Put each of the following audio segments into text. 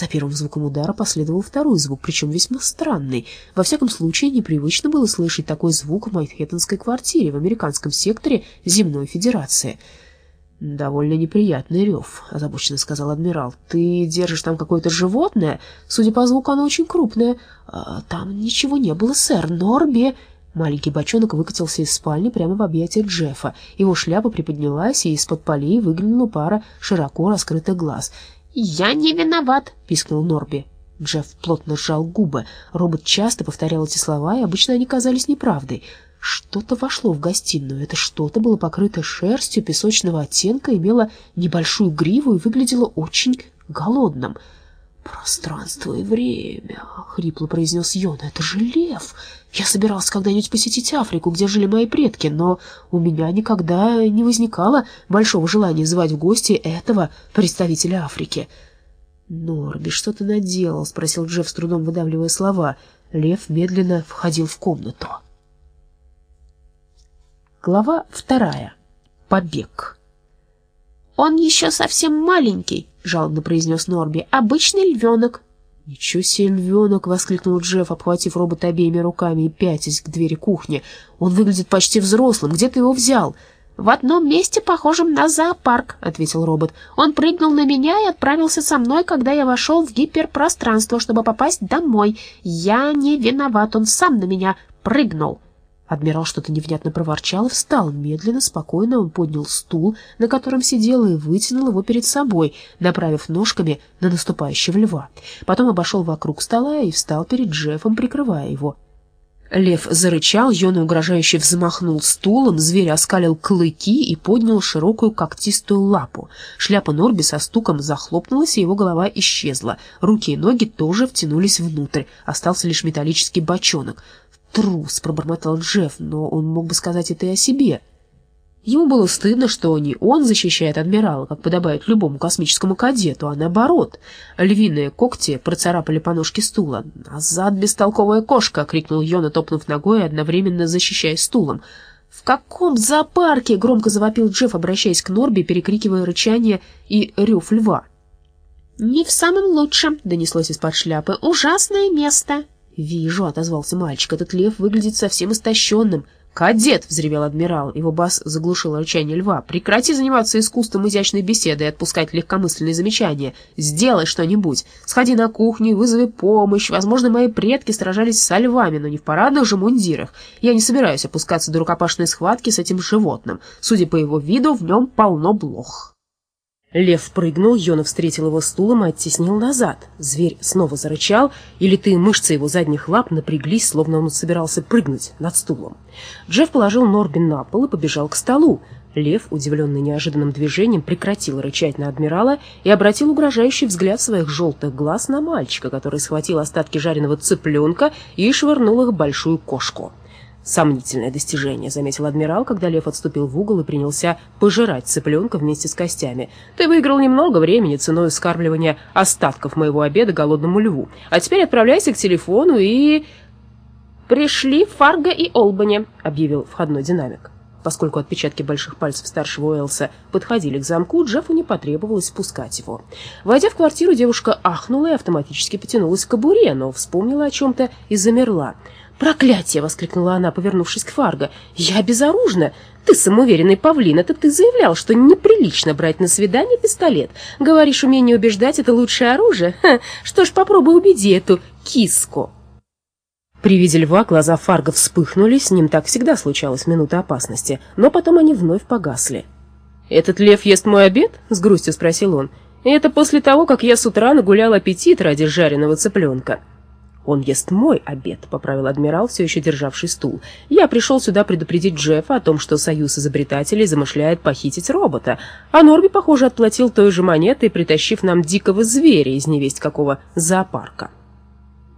За первым звуком удара последовал второй звук, причем весьма странный. Во всяком случае, непривычно было слышать такой звук в Манхэттенской квартире в американском секторе Земной Федерации. «Довольно неприятный рев», — озабоченно сказал адмирал. «Ты держишь там какое-то животное? Судя по звуку, оно очень крупное». А, «Там ничего не было, сэр. Норби...» Маленький бочонок выкатился из спальни прямо в объятия Джеффа. Его шляпа приподнялась, и из-под полей выглянула пара широко раскрытых глаз. «Я не виноват!» — пискнул Норби. Джефф плотно сжал губы. Робот часто повторял эти слова, и обычно они казались неправдой. Что-то вошло в гостиную. Это что-то было покрыто шерстью песочного оттенка, имело небольшую гриву и выглядело очень голодным. «Пространство и время», — хрипло произнес Йона, — «это же лев! Я собирался когда-нибудь посетить Африку, где жили мои предки, но у меня никогда не возникало большого желания звать в гости этого представителя Африки». «Норби, что ты наделал?» — спросил Джефф, с трудом выдавливая слова. Лев медленно входил в комнату. Глава вторая. Побег. «Он еще совсем маленький», — жалобно произнес Норби. «Обычный львенок». «Ничего себе львенок!» — воскликнул Джефф, обхватив робота обеими руками и пятясь к двери кухни. «Он выглядит почти взрослым. Где ты его взял?» «В одном месте, похожем на зоопарк», — ответил робот. «Он прыгнул на меня и отправился со мной, когда я вошел в гиперпространство, чтобы попасть домой. Я не виноват, он сам на меня прыгнул». Адмирал что-то невнятно проворчал и встал. Медленно, спокойно он поднял стул, на котором сидел, и вытянул его перед собой, направив ножками на наступающего льва. Потом обошел вокруг стола и встал перед Джеффом, прикрывая его. Лев зарычал, Йона угрожающе взмахнул стулом, зверь оскалил клыки и поднял широкую когтистую лапу. Шляпа Норби со стуком захлопнулась, и его голова исчезла. Руки и ноги тоже втянулись внутрь, остался лишь металлический бочонок. «Трус!» — пробормотал Джефф, но он мог бы сказать это и о себе. Ему было стыдно, что не он защищает адмирала, как подобает любому космическому кадету, а наоборот. Львиные когти процарапали по ножке стула. «Назад, бестолковая кошка!» — крикнул Йона, топнув ногой, одновременно защищая стулом. «В каком зоопарке?» — громко завопил Джефф, обращаясь к Норби, перекрикивая рычание и рев льва. «Не в самом лучшем», — донеслось из-под шляпы. «Ужасное место». «Вижу», — отозвался мальчик, — «этот лев выглядит совсем истощенным». «Кадет!» — взревел адмирал. Его бас заглушил рычание льва. «Прекрати заниматься искусством изящной беседы и отпускать легкомысленные замечания. Сделай что-нибудь. Сходи на кухню и вызови помощь. Возможно, мои предки сражались со львами, но не в парадных же мундирах. Я не собираюсь опускаться до рукопашной схватки с этим животным. Судя по его виду, в нем полно блох». Лев прыгнул, Йона встретил его стулом и оттеснил назад. Зверь снова зарычал, и литые мышцы его задних лап напряглись, словно он собирался прыгнуть над стулом. Джефф положил Норби на пол и побежал к столу. Лев, удивленный неожиданным движением, прекратил рычать на адмирала и обратил угрожающий взгляд своих желтых глаз на мальчика, который схватил остатки жареного цыпленка и швырнул их в большую кошку. «Сомнительное достижение», — заметил адмирал, когда лев отступил в угол и принялся пожирать цыпленка вместе с костями. «Ты выиграл немного времени ценой скармливания остатков моего обеда голодному льву. А теперь отправляйся к телефону и...» «Пришли Фарго и Олбани», — объявил входной динамик. Поскольку отпечатки больших пальцев старшего Уэлса подходили к замку, Джеффу не потребовалось спускать его. Войдя в квартиру, девушка ахнула и автоматически потянулась к кобуре, но вспомнила о чем-то и замерла. «Проклятие!» — воскликнула она, повернувшись к Фарго. «Я безоружна! Ты самоуверенный павлин, это ты заявлял, что неприлично брать на свидание пистолет. Говоришь, умение убеждать — это лучшее оружие? Ха, что ж, попробуй убеди эту киску!» При виде льва глаза Фарго вспыхнули, с ним так всегда случалось в минуты опасности, но потом они вновь погасли. «Этот лев ест мой обед?» — с грустью спросил он. «И это после того, как я с утра нагулял аппетит ради жареного цыпленка». «Он ест мой обед», — поправил адмирал, все еще державший стул. «Я пришел сюда предупредить Джеффа о том, что Союз изобретателей замышляет похитить робота, а Норби, похоже, отплатил той же монетой, притащив нам дикого зверя из невесть какого зоопарка».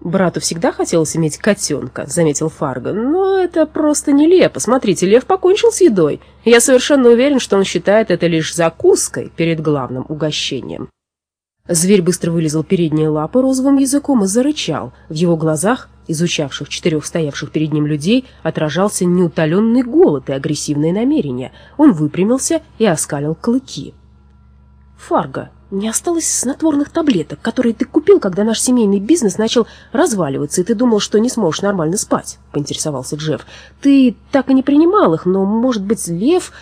«Брату всегда хотелось иметь котенка», — заметил Фарго. «Но это просто нелепо. Смотрите, лев покончил с едой. Я совершенно уверен, что он считает это лишь закуской перед главным угощением». Зверь быстро вылезал передние лапы розовым языком и зарычал. В его глазах, изучавших четырех стоявших перед ним людей, отражался неутоленный голод и агрессивное намерение. Он выпрямился и оскалил клыки. Фарго, не осталось снотворных таблеток, которые ты купил, когда наш семейный бизнес начал разваливаться, и ты думал, что не сможешь нормально спать?» — поинтересовался Джефф. «Ты так и не принимал их, но, может быть, Лев